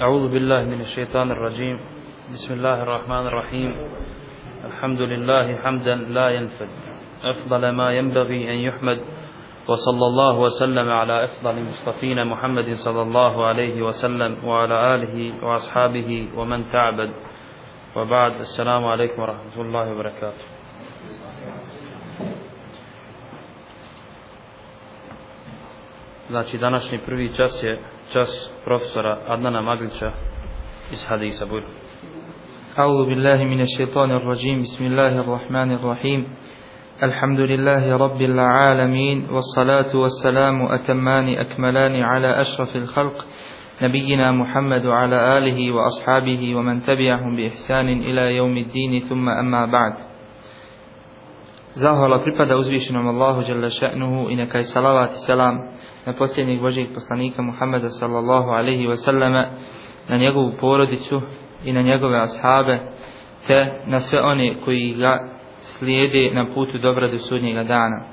أعوذ بالله من الشيطان الرجيم. بسم الله الرحمن الرحيم. الحمد لله حمدا لا ينفد. أفضل ما ينبغي أن يحمد. وصلى الله وسلم على أفضل المصطفين محمد صلى الله عليه وسلم وعلى آله وأصحابه ومن تعبد. وبعد السلام عليكم ورحمة الله وبركاته. Znači današnji prvi čas je čas profesora Adnana Maglića iz Hadisa Bujru. أعوذ بالله من الشيطان الرجيم بسم الله الرحمن الرحيم الحمد لله رب العالمين والصلاة والسلام أتمان أكملان على أشرف الخلق نبينا محمد وعلى آله وأصحابه ومن تبعهم بإحسان إلى يوم الدين ثم أما بعد Zahvala pripada uzvišenom Allahu dželle šanehu i neka je salavat i selam na posljednjeg Božijeg poslanika Muhammeda sallallahu alaihi wa sallama, na njegovu porodicu i na njegove ashabe, te na sve one koji ga slijede na putu dobra do sudnjega dana.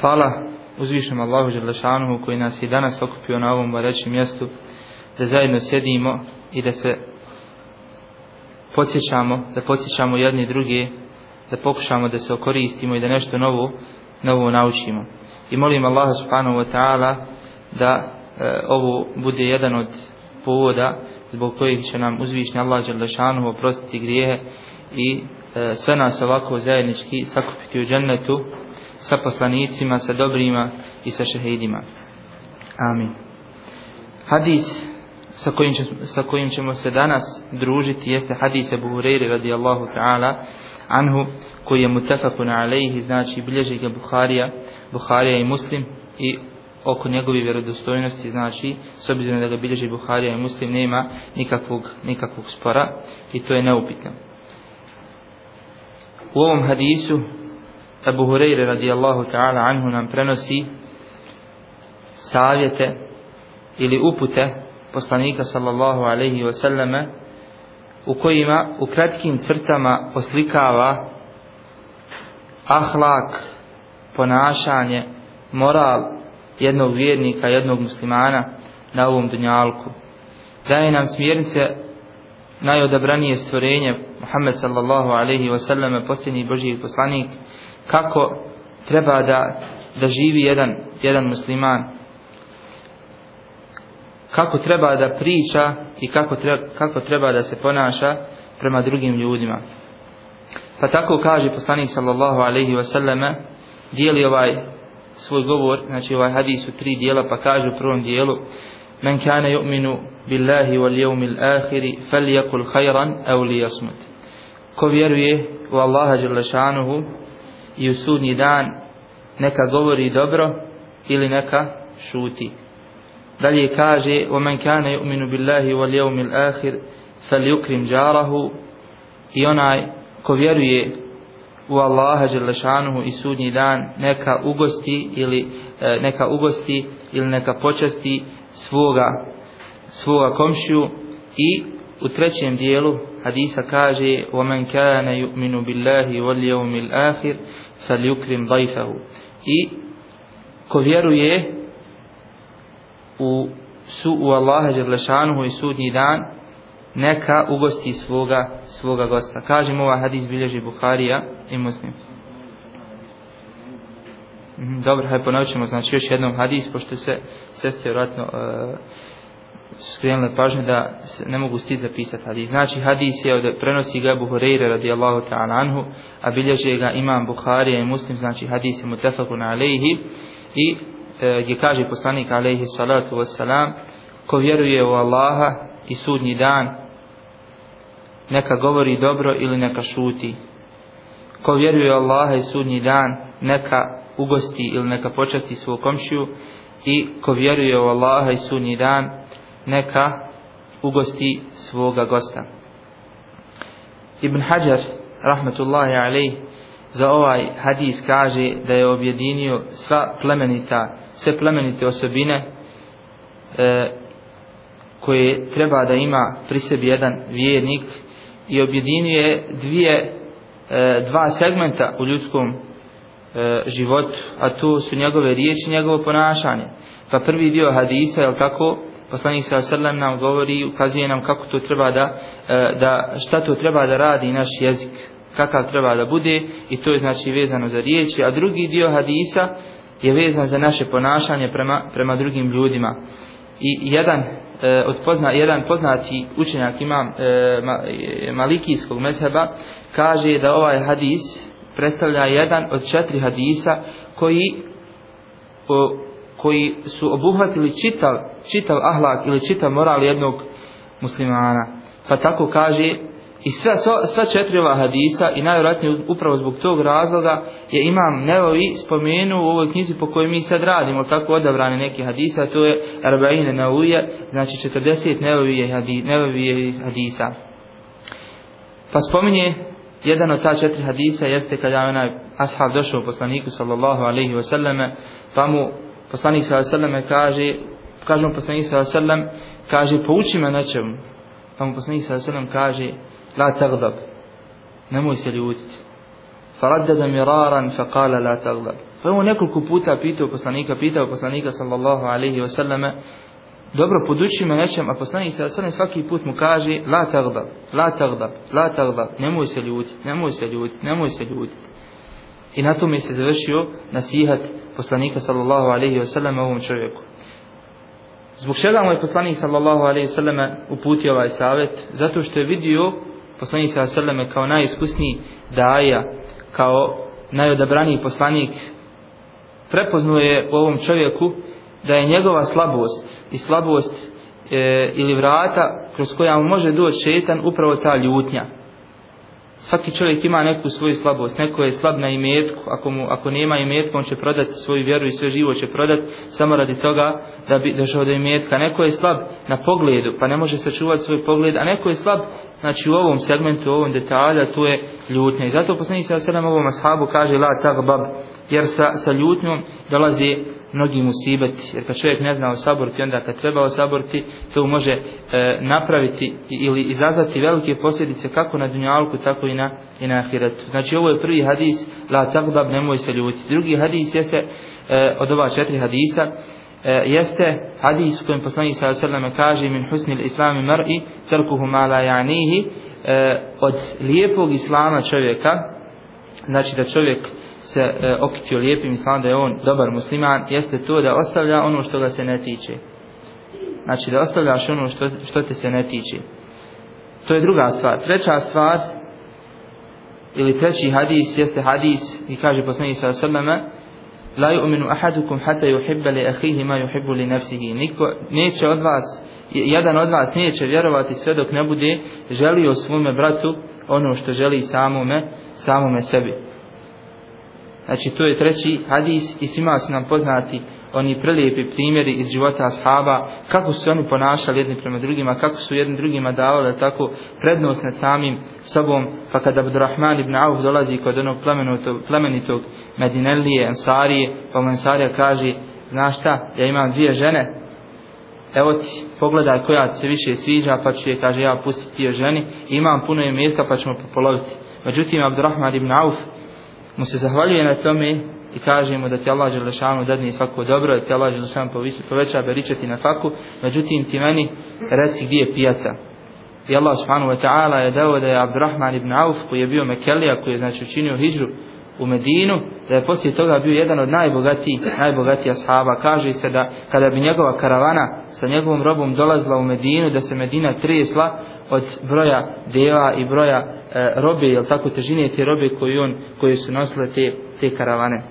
Hvala uzvišenom Allahu Đelešanuhu koji nas je danas okupio na ovom barećem mjestu, da zajedno sjedimo i da se podsjećamo, da podsjećamo jedni drugi, da pokušamo da se okoristimo i da nešto novo, novo naučimo i molim Allaha subhanahu wa ta'ala da e, ovo bude jedan od povoda zbog kojih će nam uzvišnji Allah Đerlešanu oprostiti grijehe i e, sve nas ovako zajednički sakupiti u džennetu sa poslanicima, sa dobrima i sa šehidima. Amin. Hadis sa kojim, će, sa kojim ćemo se danas družiti jeste hadis Abu Hureyri radijallahu ta'ala anhu koji je mutafakun alejhi znači bilježi ga Buharija Buharija i Muslim i oko njegove vjerodostojnosti znači s obzirom da ga bilježi Buharija i Muslim nema nikakvog, nikakvog spora i to je neupitno u ovom hadisu Abu Hurajra radijallahu ta'ala anhu nam prenosi savjete ili upute poslanika sallallahu alaihi ve sallame u kojima u kratkim crtama oslikava ahlak, ponašanje, moral jednog vjernika, jednog muslimana na ovom dunjalku. Daje nam smjernice najodabranije stvorenje. Muhammed sallallahu alaihi wa sallam posljednji Božji poslanik. Kako treba da, da živi jedan, jedan musliman? Kako treba da priča i kako treba, kako treba da se ponaša prema drugim ljudima. Pa tako kaže poslanik sallallahu alaihi wasallam, dijeli ovaj svoj govor, znači ovaj hadis u tri dijela, pa kaže u prvom dijelu, Men kana yu'minu billahi wal yawmil akhir falyakul khayran aw liyasmut. Ko vjeruje u Allaha dželle i u sudnji dan, neka govori dobro ili neka šuti. Dalje kaže, وَمَنْ كَانَ يُؤْمِنُ بِاللَّهِ وَالْيَوْمِ الْآخِرِ فَلْيُكْرِمْ جَارَهُ I onaj ko vjeruje u Allaha Đelešanuhu i sudnji dan, neka ugosti ili e, neka ugosti ili neka počasti svoga, svoga komšiju i u trećem dijelu hadisa kaže وَمَنْ كَانَ يُؤْمِنُ بِاللَّهِ وَالْيَوْمِ الْآخِرِ فَلْيُكْرِمْ ضَيْفَهُ I ko vjeruje u su u Allaha dželešanuhu i sudnji dan neka ugosti svoga svoga gosta. Kažemo ovaj hadis bilježi Buharija i Muslim. Mhm, dobro, hajde ponovit ćemo znači još jednom hadis, pošto se sestre vjerojatno e, su skrenule pažnje da se ne mogu stiti zapisati hadis. Znači hadis je od prenosi ga Buhureyre radijallahu ta'ala anhu, a bilježe ga imam Buharija i Muslim, znači hadis je mutafakun alejhi i E, gdje kaže poslanik alejhi salatu vesselam ko vjeruje u Allaha i sudnji dan neka govori dobro ili neka šuti. Ko vjeruje u Allaha i sudnji dan neka ugosti ili neka počasti svog komšiju. I ko vjeruje u Allaha i sudnji dan neka ugosti svoga gosta. Ibn Hajar rahmetullahi alaih za ovaj hadis kaže da je objedinio sva plemenita sve plemenite osobine e, koje treba da ima pri sebi jedan vjernik i objedinjuje dvije e, dva segmenta u ljudskom e, životu a to su njegove riječi i njegovo ponašanje. Pa prvi dio hadisa je tako? Poslanik sa srlem nam govori, ukazuje nam kako to treba da, e, da, šta to treba da radi naš jezik, kakav treba da bude i to je znači vezano za riječi, a drugi dio hadisa je vezan za naše ponašanje prema, prema drugim ljudima. I jedan e, od pozna, jedan poznati učenjak imam e, ma, e, malikijskog mezheba kaže da ovaj hadis predstavlja jedan od četiri hadisa koji o, koji su obuhvatili čitav, čitav ahlak ili čitav moral jednog muslimana. Pa tako kaže I sve, sva četiri ova hadisa i najvjerojatnije upravo zbog tog razloga je imam Nevovi spomenuo u ovoj knjizi po kojoj mi sad radimo tako odabrane neke hadisa, to je Arbaine Nauje, znači 40 Nevovije hadi, Nevovije hadisa. Pa spominje jedan od ta četiri hadisa jeste kada je onaj ashab došao poslaniku sallallahu alaihi wa sallame, pa mu poslanik sallallahu alaihi wa kaže, kaže mu poslanik sallallahu alaihi wa sallam, kaže pouči me nečemu, pa mu poslanik sallallahu alaihi wa sallam kaže, la tagdab nemoj se ljutiti. Faraddada miraran fa qala la tagdab pa on nekoliko puta pitao poslanika pitao poslanika sallallahu alaihi wa dobro poduči me nečem. A poslanik sallallahu alaihi svaki put mu kaže la tagdab la tagdab la tagdab nemoj se ljutiti nemoj se ljutiti nemoj se ljutiti i na tome se završio nasihat poslanika sallallahu alaihi wasallam ovom čovjeku. Zbog čega mu je poslanik sallallahu alaihi wasallam uputio ovaj savjet? Zato što je vidio poslanik sa srleme kao najiskusniji daja, kao najodabraniji poslanik, prepoznuje u ovom čovjeku da je njegova slabost i slabost e, ili vrata kroz koja mu može doći šetan upravo ta ljutnja. Svaki čovjek ima neku svoju slabost, neko je slab na imetku, ako, mu, ako nema imetka on će prodati svoju vjeru i sve živo će prodati samo radi toga da bi došao do imetka. Neko je slab na pogledu pa ne može sačuvati svoj pogled, a neko je slab znači u ovom segmentu, u ovom detalju, to je ljutnja. I zato poslanik sa sedam ovom ashabu kaže la tagbab, jer sa, sa ljutnjom dolazi mnogi musibeti. Jer kad čovjek ne zna osaboriti, onda kad treba osaboriti, to može e, napraviti ili izazvati velike posljedice kako na dunjalku, tako i na, i na ahiretu. Znači ovo je prvi hadis, la tagbab, nemoj se ljutiti. Drugi hadis jeste e, od ova četiri hadisa, e, jeste hadis u kojem poslanik sa sallam kaže min husnil islami mar'i tarkuhu ma la ya'nihi e, od lijepog islama čovjeka znači da čovjek se e, okitio lijepim islam da je on dobar musliman jeste to da ostavlja ono što ga se ne tiče. Znači da ostavljaš ono što, što te se ne tiče. To je druga stvar. Treća stvar ili treći hadis jeste hadis i kaže poslanik sa sallam la yu'minu ahadukum hatta yuhibba li akhihi ma yuhibbu li nafsihi. Niko neće od vas jedan od vas neće vjerovati sve dok ne bude želio svome bratu ono što želi samome samome sebi znači to je treći hadis i svima su nam poznati oni prelijepi primjeri iz života ashaba, kako su oni ponašali jedni prema drugima, kako su jedni drugima davali tako prednost nad samim sobom, pa kada Abdurrahman ibn Auf dolazi kod onog plemenitog, plemenitog Medinelije, Ansarije, pa mu Ansarija kaže, znaš šta, ja imam dvije žene, evo ti, pogledaj koja ti se više sviđa, pa ću je, kaže, ja pustiti je ženi, imam puno imetka, pa ćemo popoloviti. Međutim, Abdurrahman ibn Auf mu se zahvaljuje na tome i kažemo da ti Allah Đelešanu dadne svako dobro, da ti Allah Đelešanu poveća beričati na faku, međutim ti meni reci gdje je pijaca. I Allah subhanahu wa ta'ala je dao da je Abdurrahman ibn Auf koji je bio Mekelija, koji je znači učinio hijđu u Medinu, da je poslije toga bio jedan od najbogatijih, najbogatijih ashaba. Kaže se da kada bi njegova karavana sa njegovom robom dolazila u Medinu, da se Medina tresla od broja deva i broja e, robe, jel tako težine te robe koji on, koje su nosile te, te karavane.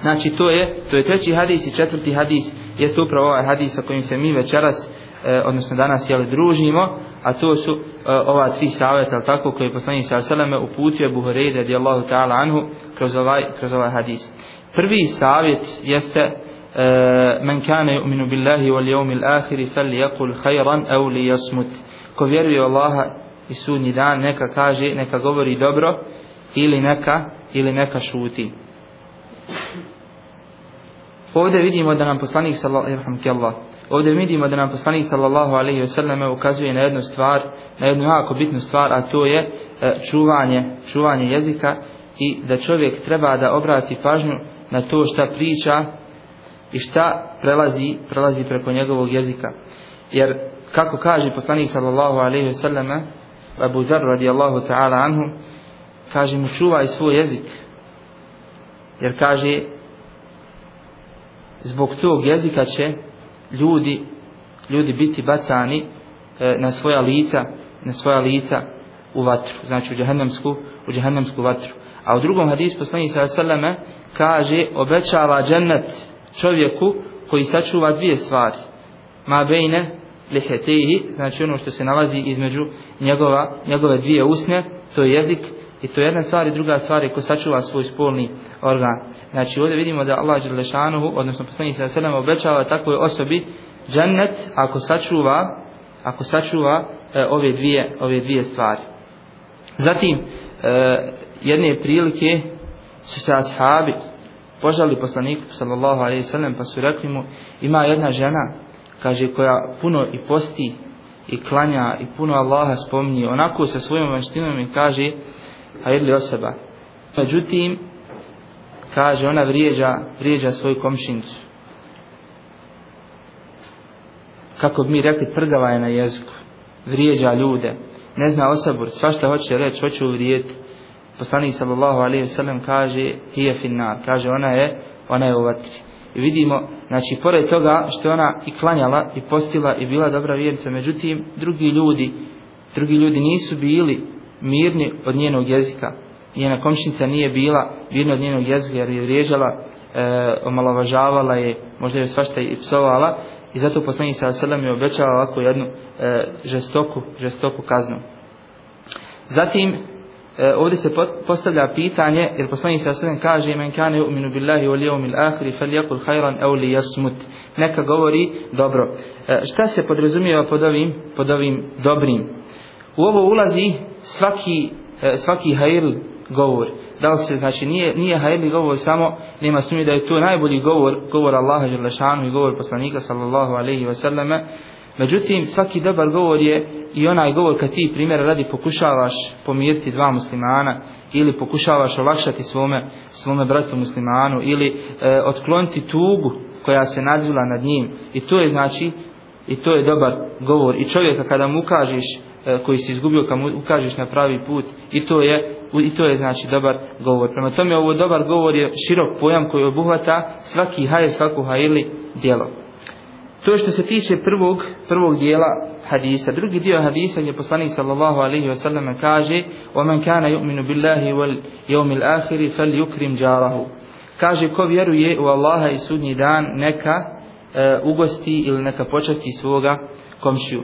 Znači to je, to je treći hadis i četvrti hadis jeste upravo ovaj hadis sa kojim se mi večeras e, odnosno danas jel, družimo, a to su uh, ova tri savjeta, tako koje je poslanik sa seleme uputio Buhari radijallahu ta'ala anhu kroz ovaj, kroz ovaj hadis. Prvi savjet jeste e, men kane yu'minu billahi wal yawmil akhir falyaqul khayran aw liyasmut. Ko vjeruje Allaha i sudnji dan, neka kaže, neka govori dobro ili neka ili neka šuti. Ovdje vidimo da nam poslanik sallallahu Ovdje vidimo da nam poslanik sallallahu alejhi ve selleme ukazuje na jednu stvar, na jednu jako bitnu stvar, a to je e, čuvanje, čuvanje jezika i da čovjek treba da obrati pažnju na to šta priča i šta prelazi, prelazi preko njegovog jezika. jer kako kaže poslanik sallallahu alaihi selleme Abu Zar radijallahu ta'ala anhu kaže mu čuvaj svoj jezik jer kaže zbog tog jezika će ljudi ljudi biti bacani e, na svoja lica na svoja lica u vatru znači u džehennemsku u džehennemsku vatru. A u drugom hadisu poslanik sallallahu alejhi kaže obećava džennet čovjeku koji sačuva dvije stvari. Ma bejne lihetehi znači ono što se nalazi između njegova njegove dvije usne to je jezik I to je jedna stvar i druga stvar je ko sačuva svoj spolni organ. Znači ovdje vidimo da Allah Đelešanuhu, odnosno poslanik sa selem, obećava takvoj osobi džennet ako sačuva, ako sačuva e, ove, dvije, ove dvije stvari. Zatim, e, jedne prilike su se ashabi požali poslaniku sallallahu alaihi sallam pa su rekli mu ima jedna žena kaže koja puno i posti i klanja i puno Allaha spominje onako sa svojom vanštinom i kaže a jedli osoba. Međutim, kaže, ona vrijeđa, vrijeđa svoju komšincu. Kako bi mi rekli, prgava je na jeziku. Vrijeđa ljude. Ne zna osabur, sva hoće reći, hoće uvrijeti. Poslanik sallallahu alaihi ve sellem kaže, hije finnar. Kaže, ona je, ona je u vatri. I vidimo, znači, pored toga što ona i klanjala, i postila, i bila dobra vjernica, međutim, drugi ljudi, drugi ljudi nisu bili mirni od njenog jezika. Njena komšnica nije bila mirna od njenog jezika jer je vriježala, e, omalovažavala je, možda je svašta i psovala i zato poslanji sa selem je obećala ovako jednu e, žestoku, žestoku kaznu. Zatim, e, ovdje se postavlja pitanje, jer poslanik sa selem kaže men kane u'minu billahi wal yawmil akhir falyakul khayran aw liyasmut. Neka govori dobro. E, šta se podrazumijeva pod ovim pod ovim dobrim? U ovo ulazi svaki, e, svaki hajl govor. Da li se, znači, nije, nije hajli govor samo, nema sumnje da je to najbolji govor, govor Allaha Đerlešanu i govor poslanika sallallahu alaihi wa sallame. Međutim, svaki dobar govor je i onaj govor kad ti primjer radi pokušavaš pomiriti dva muslimana ili pokušavaš olakšati svome, svome bratu muslimanu ili e, otkloniti tugu koja se nazvila nad njim. I to je znači, i to je dobar govor. I čovjeka kada mu kažeš koji si izgubio kad mu ukažeš na pravi put i to je i to je znači dobar govor. Prema tome ovo dobar govor je širok pojam koji obuhvata svaki hajr, svaku hajli djelo. To je što se tiče prvog, prvog dijela hadisa. Drugi dio hadisa gdje poslanik sallallahu alaihi wasallam kaže وَمَنْ كَانَ يُؤْمِنُ بِاللَّهِ وَالْيَوْمِ الْآخِرِ فَلْيُكْرِمْ جَارَهُ Kaže ko vjeruje u Allaha i sudnji dan neka e, ugosti ili neka počasti svoga komšiju.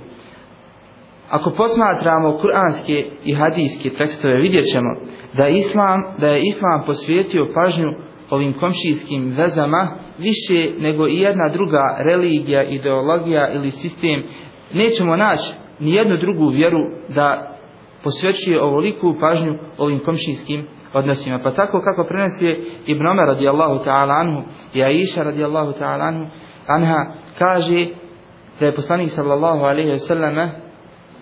Ako posmatramo kuranske i hadijske tekstove, vidjet ćemo da, islam, da je islam posvijetio pažnju ovim komšijskim vezama više nego i jedna druga religija, ideologija ili sistem. Nećemo naći ni jednu drugu vjeru da posvećuje ovoliku pažnju ovim komšijskim odnosima. Pa tako kako prenosi Ibn Omer radijallahu ta'ala anhu i Aisha radijallahu ta'ala anhu, anha kaže da je poslanik sallallahu alaihi wa sallam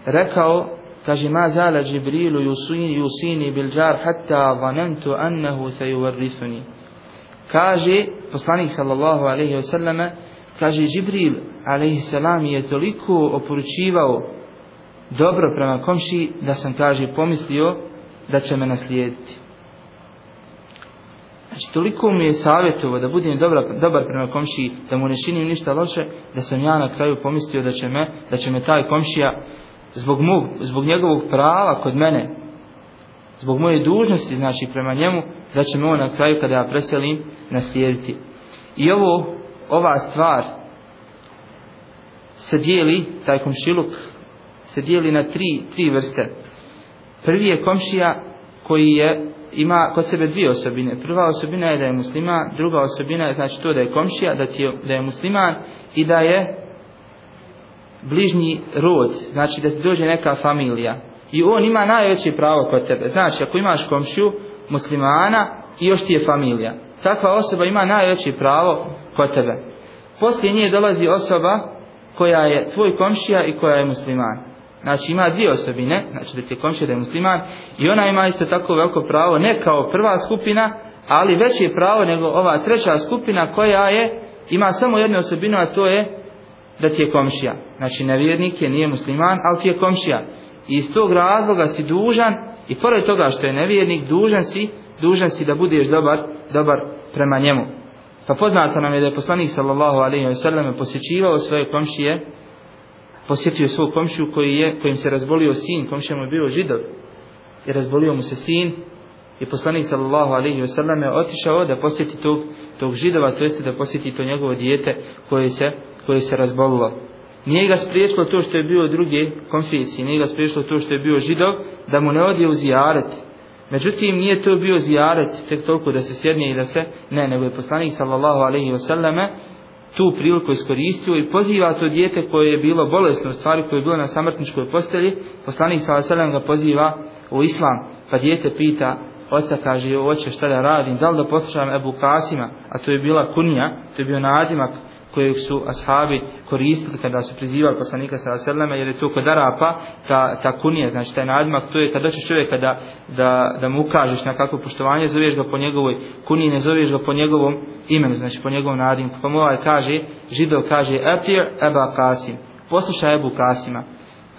rekao, kaže, ma zala Džibrilu yusini, yusini bil džar, hatta vanentu annahu se juvarrisuni. Kaže, poslanik sallallahu alaihi wa sallame, kaže, Džibril alaihi salam je toliko oporučivao dobro prema komši, da sam, kaže, pomislio da će me naslijediti. Znači, toliko mi je savjetovo da budem dobra, dobar prema komšiji, da mu ne činim ništa loše, da sam ja na kraju pomislio da će me, da će me taj komšija zbog, mog, zbog njegovog prava kod mene, zbog moje dužnosti, znači prema njemu, da će me on na kraju kada ja preselim naslijediti. I ovo, ova stvar se dijeli, taj komšiluk, se dijeli na tri, tri vrste. Prvi je komšija koji je, ima kod sebe dvije osobine. Prva osobina je da je musliman, druga osobina je znači to da je komšija, da, ti je, da je musliman i da je bližnji rod, znači da ti dođe neka familija i on ima najveće pravo kod tebe. Znači ako imaš komšiju muslimana i još ti je familija, takva osoba ima najveće pravo kod tebe. Poslije nje dolazi osoba koja je tvoj komšija i koja je musliman. Znači ima dvije osobine, znači da ti je komšija da je musliman i ona ima isto tako veliko pravo, ne kao prva skupina, ali veće pravo nego ova treća skupina koja je ima samo jednu osobinu, a to je da ti je komšija. Znači nevjernik je, nije musliman, ali ti je komšija. I iz tog razloga si dužan, i pored toga što je nevjernik, dužan si, dužan si da budeš dobar, dobar prema njemu. Pa poznato nam je da je poslanik sallallahu alaihi wa sallam posjećivao svoje komšije, posjetio svog komšiju koji je, kojim se razbolio sin, komšija mu je bio židov, i razbolio mu se sin, i poslanik sallallahu alaihi ve sellem je otišao da posjeti tog, tog židova, to jeste da posjeti to njegovo dijete koje se, koje se razbolilo. Nije ga spriječilo to što je bio drugi konfesije, nije ga spriječilo to što je bio židov, da mu ne odje u zijaret. Međutim, nije to bio zijaret tek toliko da se sjedne i da se, ne, nego je poslanik sallallahu alaihi wasallame tu priliku iskoristio i poziva to dijete koje je bilo bolesno, u stvari koje je bilo na samrtničkoj postelji, poslanik sallallahu alaihi wa ga poziva u islam, pa dijete pita, oca kaže, oče šta da radim, da li da poslušam Ebu Kasima, a to je bila kunija, to je bio nadimak kojeg su ashabi koristili kada su prizivali poslanika sa selleme jer je to kod Arapa ta, ta kunija, znači taj nadmak to je kada ćeš čovjeka da, da, da mu ukažeš na kakvo poštovanje zoveš ga po njegovoj kuniji ne zoveš ga po njegovom imenu znači po njegovom nadimku. Pa mu ovaj kaže, židov kaže Atir Eba Kasim poslušaj Ebu Kasima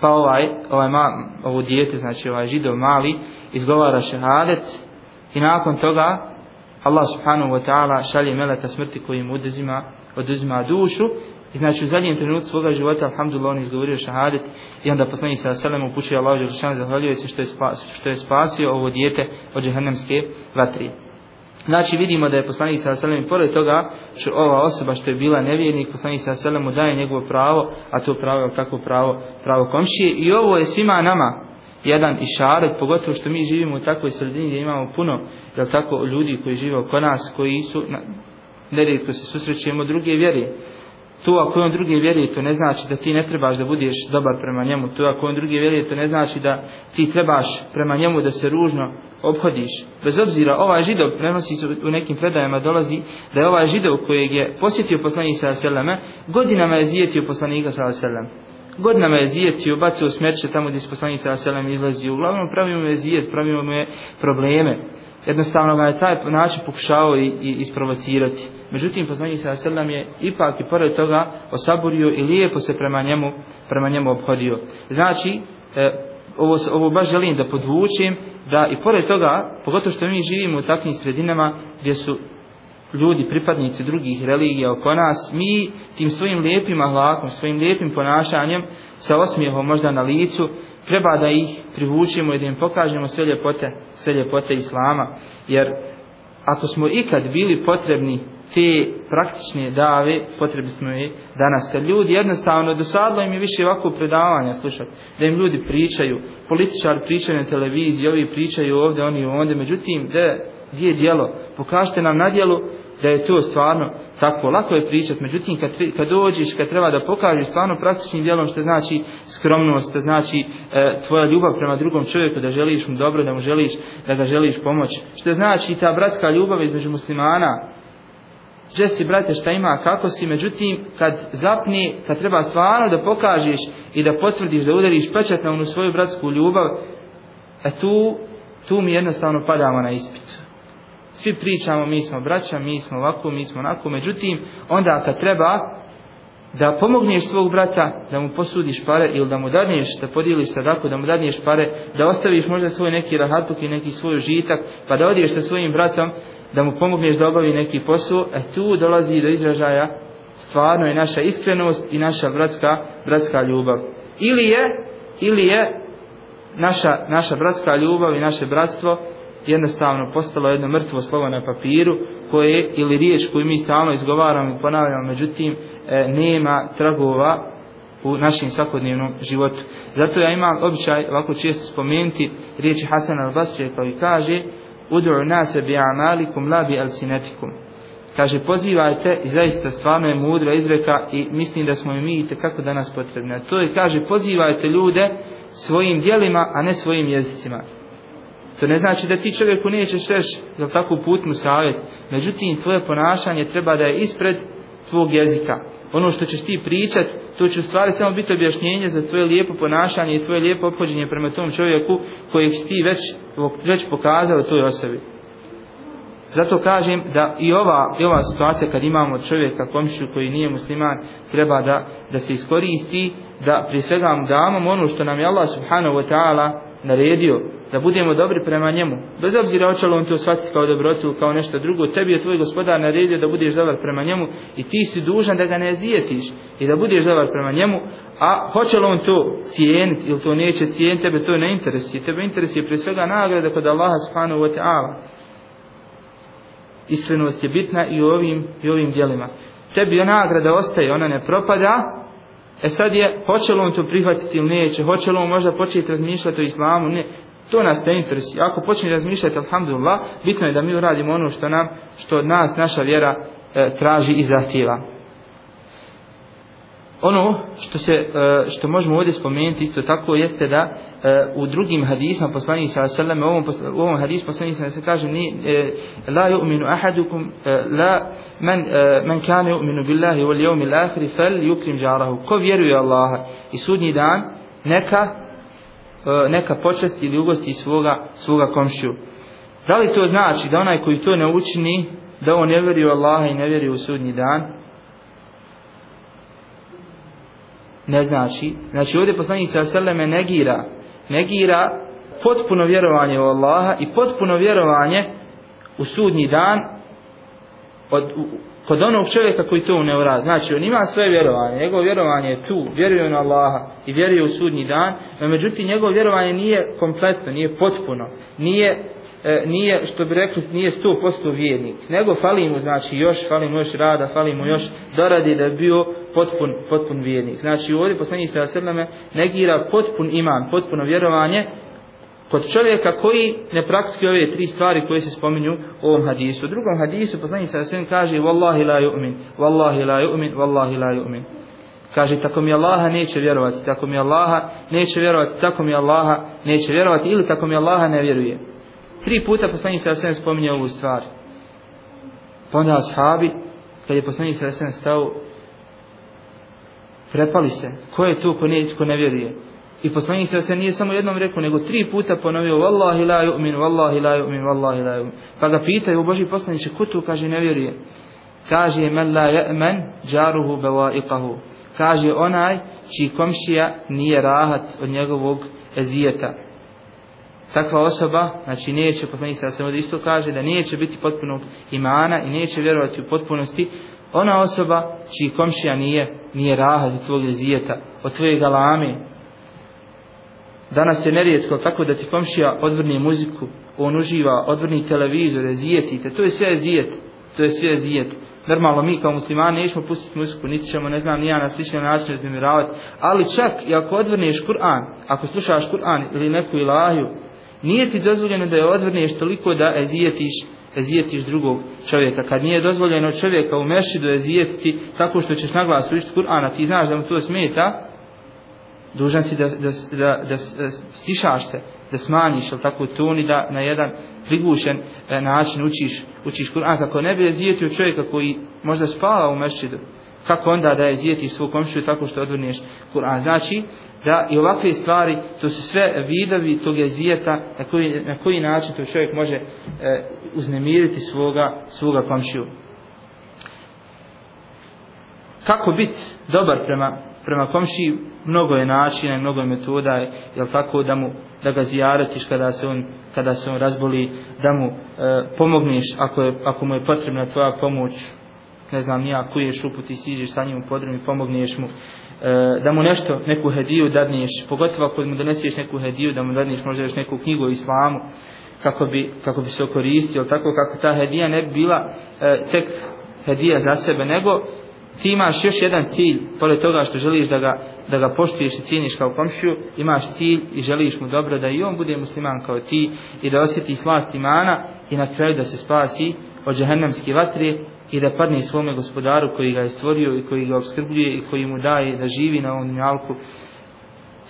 pa ovaj, ovaj ma, ovo dijete, znači ovaj židov mali izgovara šehadet i nakon toga Allah subhanahu wa ta'ala šalje meleka smrti koji mu oduzima, oduzima dušu i znači u zadnjem trenutku svoga života alhamdulillah on izgovorio šahadet i onda poslanik sa selem upućuje Allah Đelšan zahvaljuje se što je, spasio, što je spasio ovo dijete od džehennemske vatri Znači vidimo da je poslanik sa selem pored toga što ova osoba što je bila nevjernik poslanik sa selem mu daje njegovo pravo a to pravo je tako pravo pravo komšije i ovo je svima nama jedan išaret, pogotovo što mi živimo u takvoj sredini gdje imamo puno jel tako, ljudi koji žive oko nas, koji su, nerijetko se susrećemo druge vjere. To ako on druge vjeri, to ne znači da ti ne trebaš da budeš dobar prema njemu. To ako on druge vjeri, to ne znači da ti trebaš prema njemu da se ružno obhodiš. Bez obzira, ovaj židov, prenosi se u nekim predajama, dolazi da je ovaj židov kojeg je posjetio poslanik sa Seleme, godinama je zijetio poslanika sa Seleme godinama je zijetio, bacio smerče tamo gdje je poslanik sa Seleme izlazio. Uglavnom pravimo mu je zijet, pravimo mu je probleme. Jednostavno ga je taj način pokušao i, i isprovocirati. Međutim, poslanik sa selem je ipak i pored toga osaburio i lijepo se prema njemu, prema njemu obhodio. Znači, e, ovo, ovo baš želim da podvučim, da i pored toga, pogotovo što mi živimo u takvim sredinama gdje su ljudi, pripadnici drugih religija oko nas, mi tim svojim lijepim ahlakom, svojim lijepim ponašanjem, sa osmijehom možda na licu, treba da ih privučimo i da im pokažemo sve ljepote, sve ljepote Islama. Jer ako smo ikad bili potrebni te praktične dave, potrebi smo i danas. Kad ljudi jednostavno, dosadlo im je više ovako predavanja slušati, da im ljudi pričaju, političari pričaju na televiziji, ovi pričaju ovdje, oni ovdje, međutim, gdje je dijelo? Pokažite nam na dijelu da je to stvarno tako lako je pričat, međutim kad, kad dođeš, kad treba da pokažeš stvarno praktičnim djelom što znači skromnost, što znači e, tvoja ljubav prema drugom čovjeku, da želiš mu dobro, da mu želiš, da ga želiš pomoći, što znači ta bratska ljubav između muslimana, gdje si brate šta ima, kako si, međutim kad zapni, kad treba stvarno da pokažeš i da potvrdiš, da udariš pečat na onu svoju bratsku ljubav, e tu, tu mi jednostavno padamo na ispitu svi pričamo, mi smo braća, mi smo ovako, mi smo onako, međutim, onda kad treba da pomogneš svog brata, da mu posudiš pare ili da mu dadneš, da podijeliš sadaku, da mu dadneš pare, da ostaviš možda svoj neki rahatuk i neki svoj žitak, pa da odiješ sa svojim bratom, da mu pomogneš da obavi neki posao, e tu dolazi do izražaja stvarno je naša iskrenost i naša bratska, bratska ljubav. Ili je, ili je naša, naša bratska ljubav i naše bratstvo jednostavno postalo jedno mrtvo slovo na papiru koje ili riječ koju mi stalno izgovaramo i ponavljamo međutim e, nema tragova u našem svakodnevnom životu. Zato ja imam običaj ovako često spomenuti riječi Hasan al-Basri koji kaže Udu'u nase bi amalikum la bi alsinetikum. Kaže pozivajte i zaista stvarno je mudra izreka i mislim da smo i mi i kako danas potrebne. To je kaže pozivajte ljude svojim dijelima a ne svojim jezicima. To ne znači da ti čovjeku nećeš reći za takvu putnu savjet. Međutim, tvoje ponašanje treba da je ispred tvog jezika. Ono što ćeš ti pričat, to će u stvari samo biti objašnjenje za tvoje lijepo ponašanje i tvoje lijepo obhođenje prema tom čovjeku kojeg si ti već, već pokazao toj osobi. Zato kažem da i ova, i ova situacija kad imamo čovjeka, komšiju koji nije musliman, treba da, da se iskoristi, da prije svega damo ono što nam je Allah subhanahu wa ta'ala naredio, da budemo dobri prema njemu. Bez obzira hoće li on to shvatiti kao dobrotu, kao nešto drugo, tebi je tvoj gospodar naredio da budeš dobar prema njemu i ti si dužan da ga ne zijetiš i da budeš dobar prema njemu, a hoće li on to cijeniti ili to neće cijeniti, tebe to ne interesuje. Tebe interesuje prije svega nagrada kod Allaha subhanahu wa ta'ala iskrenost je bitna i u ovim, i ovim dijelima. Tebi je nagrada ostaje, ona ne propada, e sad je, hoće li on to prihvatiti ili neće, hoće li on možda početi razmišljati o islamu, ne, to nas ne interesuje. Ako počne razmišljati, alhamdulillah, bitno je da mi uradimo ono što nam, što od nas naša vjera e, traži i zahtjeva ono što se e, što možemo ovdje spomenuti isto tako jeste da e, u drugim hadisima poslanik sa sallam u ovom u ovom hadisu poslanik sa se kaže ni e, la yu'minu ahadukum e, la man e, man kana yu'minu billahi wal yawmil akhir fal yukrim jarahu ko vjeruje Allaha i sudnji dan neka E, neka počasti ili ugosti svoga svoga komšiju da li to znači da onaj koji to ne učini da on ne vjeruje u Allaha i ne vjeruje u sudnji dan ne znači. Znači ovdje poslanik sa seleme negira, negira potpuno vjerovanje u Allaha i potpuno vjerovanje u sudnji dan od, u, kod onog čovjeka koji to ne uradi. Znači on ima svoje vjerovanje, njegovo vjerovanje je tu, vjeruje na Allaha i vjeruje u sudnji dan, no međutim njegovo vjerovanje nije kompletno, nije potpuno, nije e, nije, što bi rekli, nije 100% vjernik, nego fali mu, znači, još, fali mu još rada, fali mu još doradi da je bio potpun, potpun vjernik. Znači, ovdje poslanji se Aseleme negira potpun iman, potpuno vjerovanje kod čovjeka koji ne praktikuje ove tri stvari koje se spominju u ovom hadisu. U drugom hadisu poslanik se Aseleme kaže Wallahi la yu'min, Wallahi la yu'min, Wallahi la yu'min. Kaže, tako mi Allaha neće vjerovati, tako mi Allaha neće vjerovati, tako mi Allaha neće vjerovati, ili tako mi Allaha ne vjeruje. Tri puta poslanik sa sve spominje ovu stvar. Pa onda ashabi, kad je poslanik sa sve stao, prepali se. Ko je tu ko ne, ko ne vjeruje? I poslanik se se nije samo jednom rekao, nego tri puta ponovio, Wallahi la yu'min, Wallahi la yu'min, Wallahi la yu'min. Pa ga pitaju, u Boži poslaniće, ko tu kaže ne vjeruje? Kaže, men la ya'man, džaruhu beva'iqahu. Kaže, onaj čiji komšija nije rahat od njegovog ezijeta takva osoba, znači neće, poslanik se se isto kaže, da neće biti potpunog imana i neće vjerovati u potpunosti, ona osoba čiji komšija nije, nije rahat od tvojeg ezijeta, od tvoje galame. Danas je nerijetko tako da ti komšija odvrni muziku, on uživa, odvrni televizor, zijetite, to je sve zijet, to je sve zijet. Normalno mi kao muslimani nećemo pustiti muziku, niti ćemo, ne znam, nija na sličan način razmimiravati, ali čak i ako odvrneš Kur'an, ako slušaš Kur'an ili neku ilahiju, nije ti dozvoljeno da je odvrneš toliko da ezijetiš, ezijetiš drugog čovjeka. Kad nije dozvoljeno čovjeka u mešidu ezijetiti tako što ćeš naglas učiti Kur'ana, ti znaš da mu to smeta, dužan si da, da, da, da stišaš se, da smanjiš, ali tako ton i da na jedan prigušen e, način učiš, učiš Kur'an, kako ne bi zijetio čovjeka koji možda spava u mešćidu, kako onda da je zijetiš svog komšiju tako što odvrneš Kur'an. Znači, da i ovakve stvari, to su sve vidovi tog jezijeta, na koji, na koji način to čovjek može e, uznemiriti svoga, svoga komšiju. Kako biti dobar prema, prema komšiji, mnogo je načina i mnogo je metoda, jel tako, da mu da ga zijaratiš kada se on, kada se on razboli, da mu e, pomogneš ako, je, ako mu je potrebna tvoja pomoć, ne znam, ja kuješ uput i siđeš sa njim u podrum i pomogneš mu, e, da mu nešto, neku hediju dadneš, pogotovo ako mu doneseš neku hediju, da mu dadneš možda još neku knjigu o islamu, kako bi, kako bi se okoristio, tako kako ta hedija ne bi bila e, tek hedija za sebe, nego ti imaš još jedan cilj, pored toga što želiš da ga, da ga poštuješ i cijeniš kao komšiju, imaš cilj i želiš mu dobro da i on bude musliman kao ti i da osjeti slast imana i na kraju da se spasi od džehennemske vatre i da padne svome gospodaru koji ga je stvorio i koji ga obskrbljuje i koji mu daje da živi na ovom njalku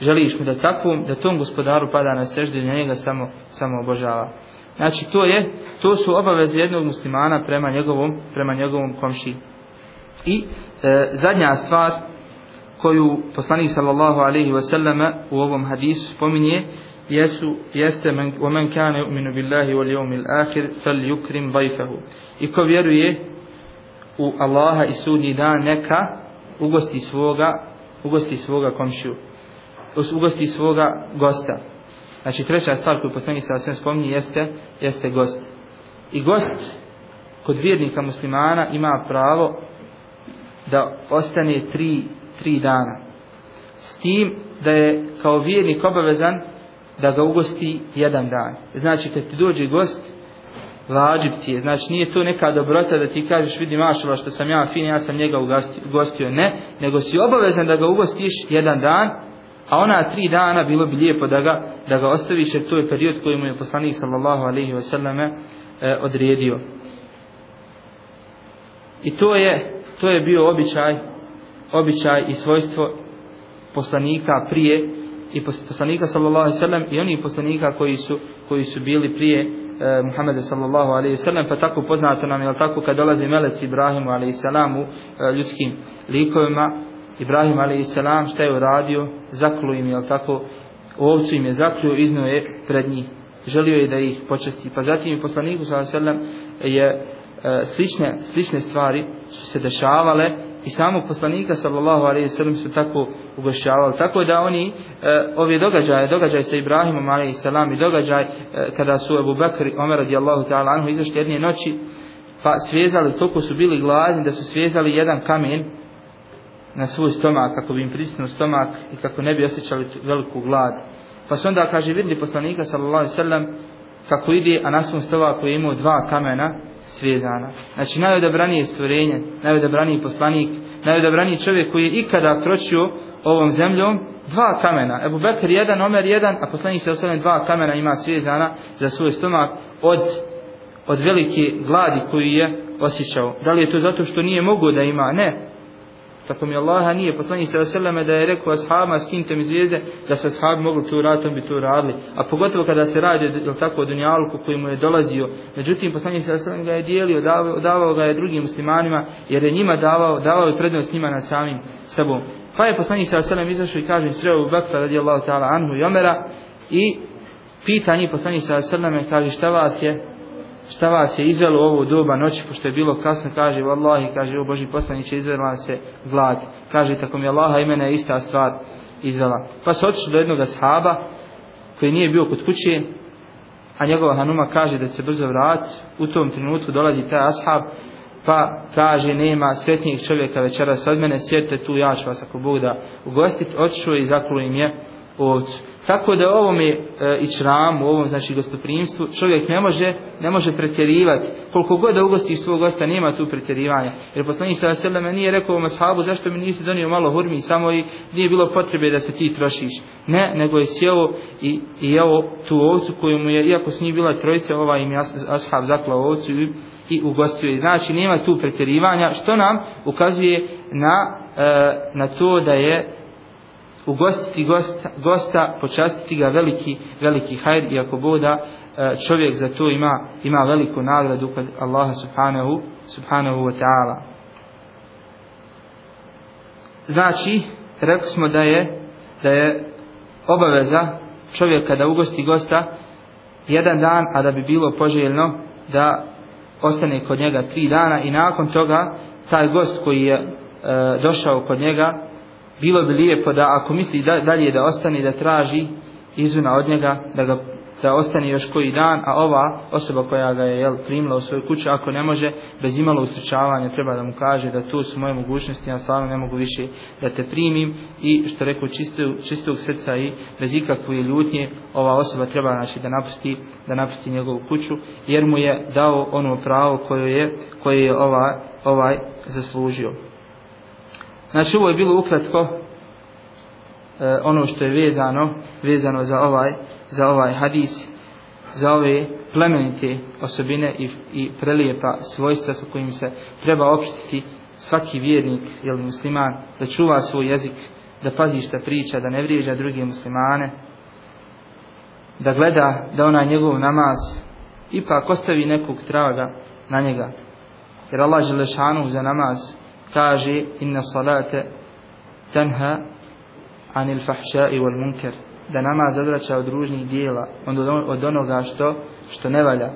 želiš mu da takvom da tom gospodaru pada na seždu i na njega samo, samo obožava znači to je to su obaveze jednog muslimana prema njegovom, prema njegovom komšiji. i e, zadnja stvar koju poslanik sallallahu alaihi wasallam u ovom hadisu spominje jesu, jeste men, وَمَنْ كَانَ يُؤْمِنُ بِاللَّهِ وَالْيَوْمِ الْآخِرِ فَلْيُكْرِمْ ضَيْفَهُ I ko vjeruje u Allaha i sudnji dan neka ugosti svoga ugosti svoga komšiju ugosti svoga gosta znači treća stvar koju poslanik sa sve spominje jeste jeste gost i gost kod vjernika muslimana ima pravo da ostane tri, tri dana. S tim da je kao vjernik obavezan da ga ugosti jedan dan. Znači kad ti dođe gost vađib ti je, znači nije to neka dobrota da ti kažeš vidi mašala što sam ja fin, ja sam njega ugostio, ne, nego si obavezan da ga ugostiš jedan dan, a ona tri dana bilo bi lijepo da ga, da ga ostaviš jer to je period koji mu je poslanik sallallahu alaihi wasallam e, odredio. I to je, to je bio običaj, običaj i svojstvo poslanika prije i poslanika sallallahu alejhi ve sellem i onih poslanika koji su, koji su bili prije e, Muhameda sallallahu alejhi ve sellem pa tako poznato nam je, tako kad dolazi melec Ibrahimu alejhi selamu u e, ljudskim likovima, Ibrahim alejhi selam šta je uradio, zaklu im je, tako, ovcu im je zakljuo, iznio je pred njih, želio je da ih počasti. Pa zatim i poslaniku sallallahu alejhi ve sellem je E, slične, slične stvari su se dešavale i samo poslanika sallallahu alejhi ve sellem su tako ugošćavali tako da oni e, ove događaje događaj sa Ibrahimom alejhi selam i događaj e, kada su Abu Bekr i Omer radijallahu ta'ala anhu izašli jedne noći pa svezali toliko su bili gladni da su svezali jedan kamen na svoj stomak kako bi im prisnuo stomak i kako ne bi osjećali veliku glad. Pa su onda kaže vidli poslanika sallallahu alejhi ve sellem kako ide a na svom stomaku je imao dva kamena svezana. Znači najodabranije stvorenje, najodabraniji poslanik, najodabraniji čovjek koji je ikada kročio ovom zemljom, dva kamena. Ebu Bekr jedan, Omer jedan, a poslanik se osnovne dva kamena ima svezana za svoj stomak od, od velike gladi koju je osjećao. Da li je to zato što nije mogo da ima? Ne. Tako mi Allaha nije poslanik sa seleme da je rekao ashabima skinite mi zvijezde da se ashabi mogli to uraditi, on bi to radili. A pogotovo kada se radi o tako o dunjalku koji mu je dolazio. Međutim, poslanik sa seleme ga je dijelio, davao, davao ga je drugim muslimanima jer je njima davao, davao je prednost njima nad samim sobom. Pa je poslanik sa seleme izašao i kaže sreo u Bakra radijallahu ta'ala anhu i Omera i pita njih poslanik sa seleme kaže šta vas je šta vas je izvelo u ovu doba noći, pošto je bilo kasno, kaže, vallahi, kaže, o Boži poslaniće, izvela se glad. Kaže, tako mi Allaha imena je ista stvar izvela. Pa se otišli do jednog ashaba, koji nije bio kod kuće, a njegova hanuma kaže da se brzo vrat, u tom trenutku dolazi taj ashab, pa kaže, nema sretnijeg čovjeka večeras od mene, sjedite tu, ja ću vas ako Bog da ugostiti, otišao i zakluo im je ovcu. Tako da ovom je e, i čram, u ovom znači gostoprimstvu, čovjek ne može, ne može pretjerivati. Koliko god da ugostiš svog gosta, nema tu pretjerivanja. Jer poslanik sa seleme nije rekao ovom ashabu, zašto mi nisi donio malo hurmi, samo i nije bilo potrebe da se ti trošiš. Ne, nego je sjeo i, i evo tu ovcu koju mu je, iako s njih bila trojica, ova im je ashab zaklao ovcu i, i ugostio je. Znači, nema tu pretjerivanja, što nam ukazuje na, e, na to da je ugostiti gosta, gosta, počastiti ga veliki, veliki hajr, i ako boda e, čovjek za to ima, ima veliku nagradu kod Allaha subhanahu, subhanahu wa ta'ala. Znači, rekli smo da je, da je obaveza čovjeka da ugosti gosta jedan dan, a da bi bilo poželjno da ostane kod njega tri dana i nakon toga taj gost koji je e, došao kod njega bilo bi lijepo da ako misli da, dalje da ostane da traži izuna od njega da ga da ostane još koji dan, a ova osoba koja ga je jel, primila u svoju kuću, ako ne može, bez imalo ustručavanja, treba da mu kaže da tu su moje mogućnosti, ja stvarno ne mogu više da te primim i što rekao čistog, čistog srca i bez ikakve ljutnje, ova osoba treba znači, da napusti da napusti njegovu kuću, jer mu je dao ono pravo koje je, koje je ovaj, ovaj zaslužio. Znači ovo je bilo ukratko e, ono što je vezano vezano za ovaj za ovaj hadis za ove plemenite osobine i, i prelijepa svojstva sa kojim se treba opštiti svaki vjernik ili musliman da čuva svoj jezik da pazi šta priča da ne vrijeđa druge muslimane da gleda da onaj njegov namaz ipak ostavi nekog traga na njega. Jer Allah želešanu za namaz kaže inna salate tenha anil fahšai wal munker da namaz odvraća od ružnih dijela, ono, od onoga što, što ne valja.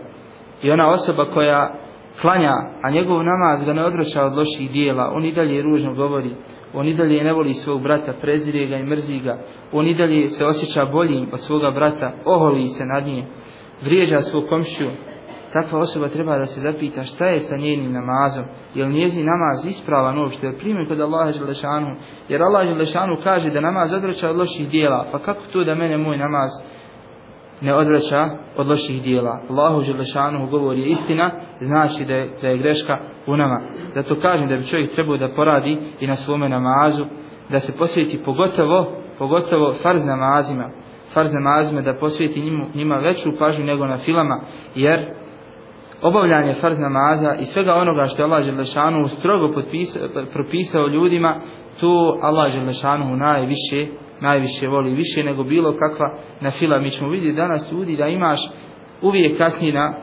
I ona osoba koja klanja, a njegov namaz ga ne odvraća od loših dijela, on i dalje ružno govori, on i dalje ne voli svog brata, prezire ga i mrzi ga, on i dalje se osjeća boljim od svoga brata, oholi se nad njim, vrijeđa svog komšiju, takva osoba treba da se zapita šta je sa njenim namazom, je li njezin namaz ispravan uopšte, jer primjer kod Allaha Želešanu, jer Allah Želešanu kaže da namaz odvraća od loših dijela, pa kako to da mene moj namaz ne odvraća od loših dijela. Allahu Želešanu govori je istina, znači da je, da je greška u nama. Zato kažem da bi čovjek trebao da poradi i na svome namazu, da se posvijeti pogotovo, pogotovo farz namazima, farz namazima da posvijeti njima, njima veću pažnju nego na filama, jer obavljanje farz namaza i svega onoga što je Allah Želešanu strogo potpisao, propisao ljudima, to Allah Želešanu najviše, najviše voli, više nego bilo kakva na fila. Mi ćemo vidjeti danas ljudi da imaš uvijek kasnije na,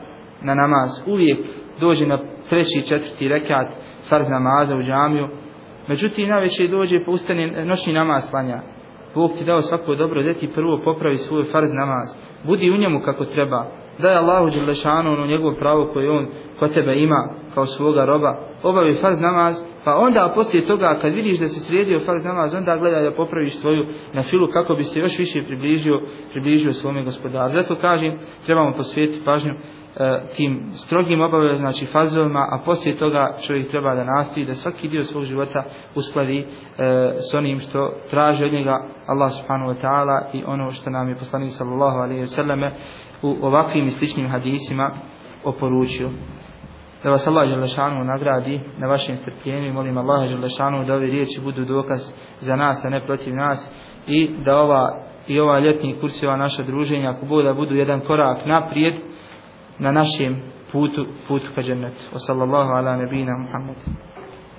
na namaz, uvijek dođe na treći, četvrti rekat farz namaza u džamiju, međutim najveće dođe pa ustane noćni namaz slanja. Bog ti dao svako dobro, da ti prvo popravi svoj farz namaz. Budi u njemu kako treba da je Allahu Đelešanu ono njegovo pravo koje on kod tebe ima kao svoga roba. Obavi farz namaz, pa onda poslije toga kad vidiš da si sredio farz namaz, onda gledaj da popraviš svoju na filu kako bi se još više približio, približio svome gospodaru. Zato kažem, trebamo posvetiti pažnju e, tim strogim obavezama, znači fazovima, a poslije toga čovjek treba da nastavi da svaki dio svog života uskladi e, s onim što traži od njega Allah subhanahu wa ta'ala i ono što nam je poslanik sallallahu alaihi wa sallame u ovakvim i sličnim hadisima oporučio. Da vas Allah Đelešanu nagradi na vašem strpljenju i molim Allah Đelešanu da ove riječi budu dokaz za nas, a ne protiv nas i da ova i ova ljetni kurs i ova naša druženja ako bude budu jedan korak naprijed na našem putu, putu ka džennetu. Wa sallallahu ala nebina Muhammedu.